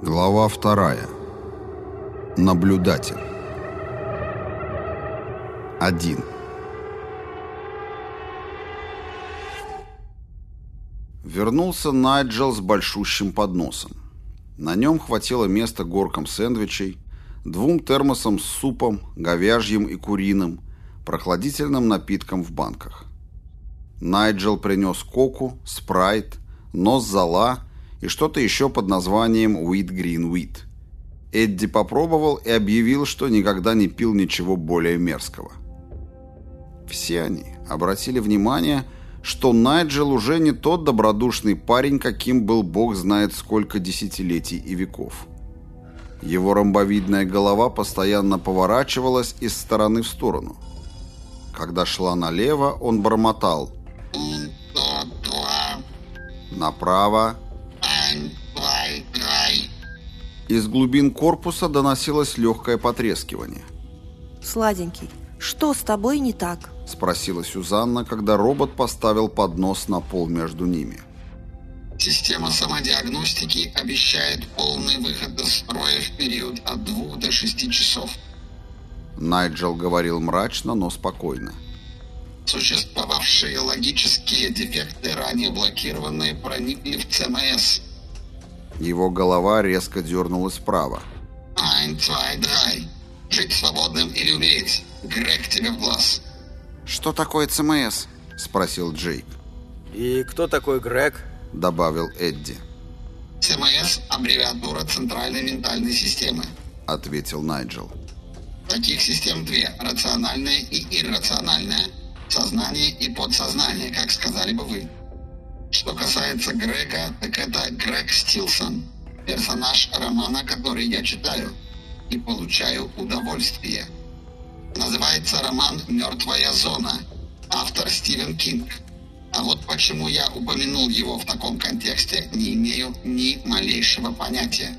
Глава вторая. Наблюдатель. 1. Вернулся Найджел с большущим подносом. На нем хватило места горкам сэндвичей, двум термосам с супом, говяжьим и куриным, прохладительным напитком в банках. Найджел принес коку, спрайт, нос зола и что-то еще под названием «Wheat Green Wheat». Эдди попробовал и объявил, что никогда не пил ничего более мерзкого. Все они обратили внимание, что Найджел уже не тот добродушный парень, каким был бог знает сколько десятилетий и веков. Его ромбовидная голова постоянно поворачивалась из стороны в сторону. Когда шла налево, он бормотал «Направо», из глубин корпуса доносилось легкое потрескивание. Сладенький, что с тобой не так? Спросила Сюзанна, когда робот поставил поднос на пол между ними. Система самодиагностики обещает полный выход из строя в период от 2 до 6 часов. Найджел говорил мрачно, но спокойно. Существовавшие логические дефекты, ранее блокированные, проникли в ЦМС. Его голова резко дернулась вправо. Ein, zwei, drei. Жить свободным или умереть. Грег тебе в глаз. «Что такое ЦМС?» – спросил Джейк. «И кто такой Грег?» – добавил Эдди. ЦМС – аббревиатура Центральной ментальной системы. – ответил Найджел. Таких систем две – рациональная и иррациональная. Сознание и подсознание, как сказали бы вы. Что касается Грега, так это Грег Стилсон, персонаж романа, который я читаю и получаю удовольствие. Называется роман «Мертвая зона», автор Стивен Кинг. А вот почему я упомянул его в таком контексте, не имею ни малейшего понятия.